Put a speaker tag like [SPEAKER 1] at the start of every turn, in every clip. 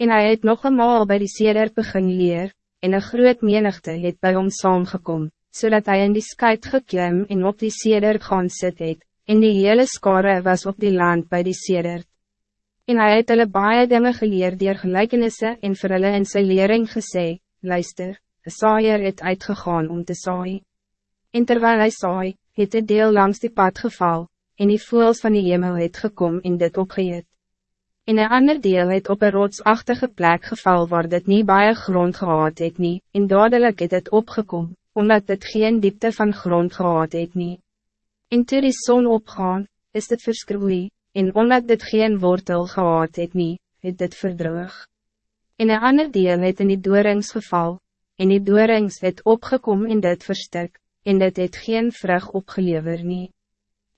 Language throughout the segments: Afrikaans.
[SPEAKER 1] En hij het nog eenmaal bij die sedert begin leer, en een groot menigte het bij hom saamgekom, zodat hij in die skuit geklim en op die sedert gaan sit het, en die hele skare was op die land bij die sedert. En hij het hulle baie dinge geleer dier gelijkenisse en vir hulle in sy lering gesê, luister, een saaier het uitgegaan om te saai. En terwijl hij saai, het het deel langs die pad geval, en die voels van die hemel het gekom en dit opgeëet. En een ander deel het op een rotsachtige plek geval waar dit niet baie grond gehad het nie, en dadelijk het het opgekom, omdat het geen diepte van grond gehad het nie. En toe die zon opgaan, is dit verskroei, en omdat dit geen wortel gehad het nie, het dit verdroog. En een ander deel het in die doorings geval, en die doorings het opgekom in dit verstik, en dit het geen vrug opgelever nie.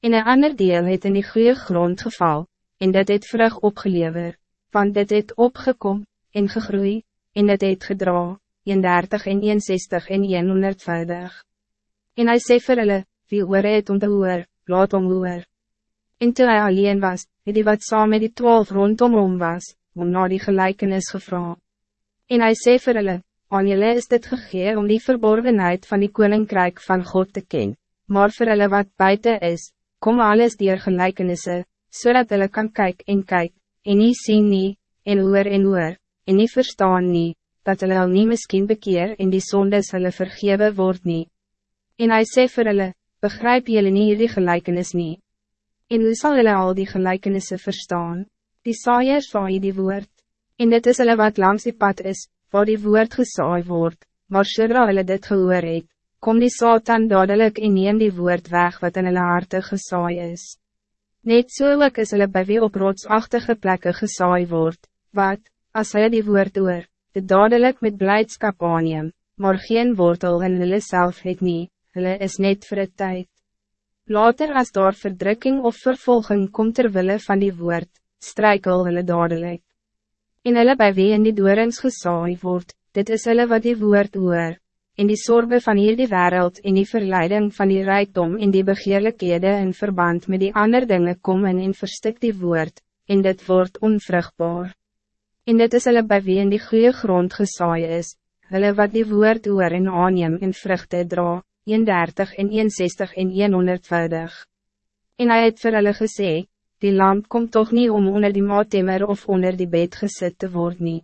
[SPEAKER 1] En een ander deel het in die goede grond geval, en dit het vrug opgelever, want dit het opgekom, en gegroei, en dit het gedra, 31 en 61 en 150. En hij sê vir hulle, wie oor het om te hoor, laat om hoor. En toe hy alleen was, het die wat saam met die twaalf rondom hom was, om na die gelijkenis gevra. En hij sê vir hulle, aan julle is dit gegee om die verborgenheid van die koninkrijk van God te ken, maar vir hulle wat buiten is, kom alles dier gelijkenisse, zodat so hulle kan kyk en kyk, en nie sien nie, en hoor en hoor, en nie verstaan nie, dat hulle al nie miskien bekeer en die sondes hulle vergewe word nie. En hij sê vir hulle, begrijp julle nie die gelijkenis nie, En hoe zal hulle al die gelijkenissen verstaan? Die saaiers saai die woord. En dit is hulle wat langs die pad is, waar die woord gesaai word. Maar zodra hulle dit gehoor het, kom die Satan dadelijk en neem die woord weg wat in hulle harte gesaai is. Net so ook is hulle by wie op rotsachtige plekken gesaai word, wat, als hulle die woord oor, dit dadelijk met blijdschap aanneem, maar geen wortel in hulle self het nie, hulle is net voor het tijd. Later als daar verdrukking of vervolging komt terwille van die woord, strijkel hulle dadelijk. En hulle by wie in die doorings gesaai word, dit is hulle wat die woord hoor, en die zorgen van hier die wereld en die verleiding van die rijkdom en die begeerlijkheden in verband met die ander dingen komen en verstik die woord, en dit wordt onvruchtbaar. En dit is hulle by wie in die goede grond gesaai is, hulle wat die woord hoor en aanneem en vruchten dra, 31 en 61 en 150. En hij het vir hulle gesê, die lamp komt toch niet om onder die maatemmer of onder die bed gezet te worden.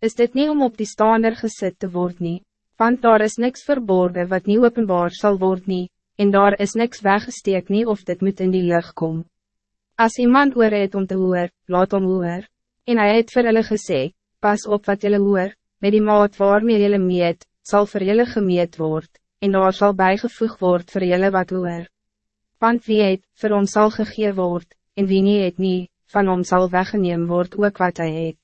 [SPEAKER 1] Is dit niet om op die staander gezet te worden? Want daar is niks verborgen wat niet openbaar zal worden, en daar is niks weggesteek nie of dit moet in die lucht kom. Als iemand oor het om te hoor, laat om hoor. En hij het vir hulle gesê, pas op wat jullie hoor, met die maat waarmee jullie meet, zal vir jullie gemeet worden en daar zal bijgevoegd worden voor jullie wat hoor. Want wie het, voor ons zal gegee word, en wie niet het nie, van ons zal weggeneem word ook wat hij het.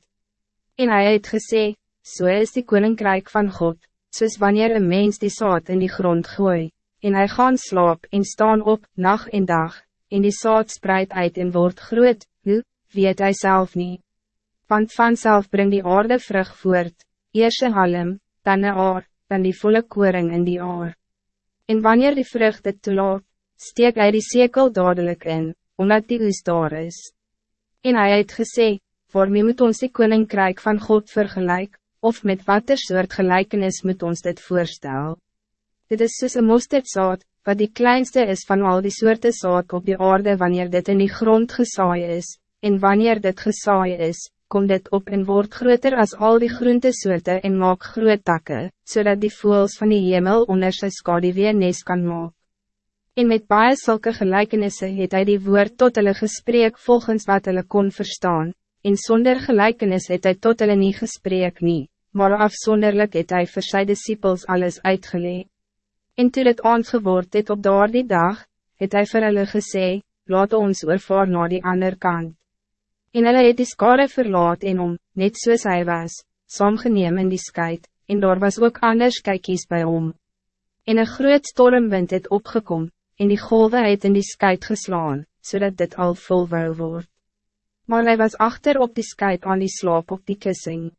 [SPEAKER 1] En hij het gesê, so is die koninkrijk van God, soos wanneer een mens die saad in die grond gooi, en hij gaan slaap en staan op, nacht en dag, en die saad spreidt uit en wordt groot, hoe, weet hij zelf niet. Want vanzelf brengt die aarde vrug voort, eerst een halm, dan een aard, dan die volle koring in die aar. En wanneer die vrucht het toelaat, steek hy die sekel dadelijk in, omdat die oes daar is. En hij het gesê, waarmee moet ons die koninkrijk van God vergelijk, of met wat er soort gelijkenis moet ons dit voorstel. Dit is soos een mosterdzaad, wat die kleinste is van al die soorten zaad op die aarde wanneer dit in die grond gesaai is, en wanneer dit gesaai is, kom dit op en wordt groter als al die groentesoorte en maak groot takke, zodat die voels van die hemel onder sy skadewee nes kan maak. En met baie sulke gelijkenissen het hy die woord tot hulle gesprek volgens wat hulle kon verstaan, en zonder gelijkenis het hy tot hulle nie gesprek nie, maar afzonderlijk het hy vir sy disciples alles uitgelee. En toe het aangeword het op daar die dag, het hy vir hulle gesê, laat ons oorvaar na die ander kant. En hulle het die skare verlaat en om, net soos hy was, saamgeneem in die skuit, en daar was ook anders kykies bij hom. En een groot stormwind het opgekom, en die golwe het in die skuit geslaan, zodat dit al vol wou word maar hij was achter op die skyp aan die slaap op die kussing.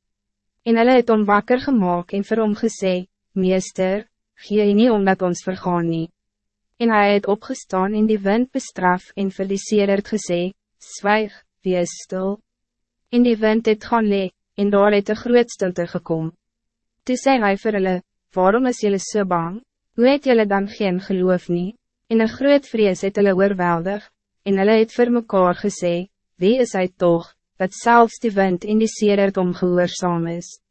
[SPEAKER 1] En hulle het om wakker gemaakt en vir hom gesê, Meester, gee jy nie omdat ons vergaan nie. En hij het opgestaan en die wind bestraf en vir die sedert gesê, Zwijg, wees stil. En die wind het gaan le, en daar het een groot stilte gekom. Toe sê hy vir hulle, waarom is jullie so bang? Hoe het jullie dan geen geloof nie? En een groot vrees het hulle oorweldig, en hulle het vir mekaar gesê, wie is hij toch, dat zelfs die wind in die sedert omgehoorzaam is?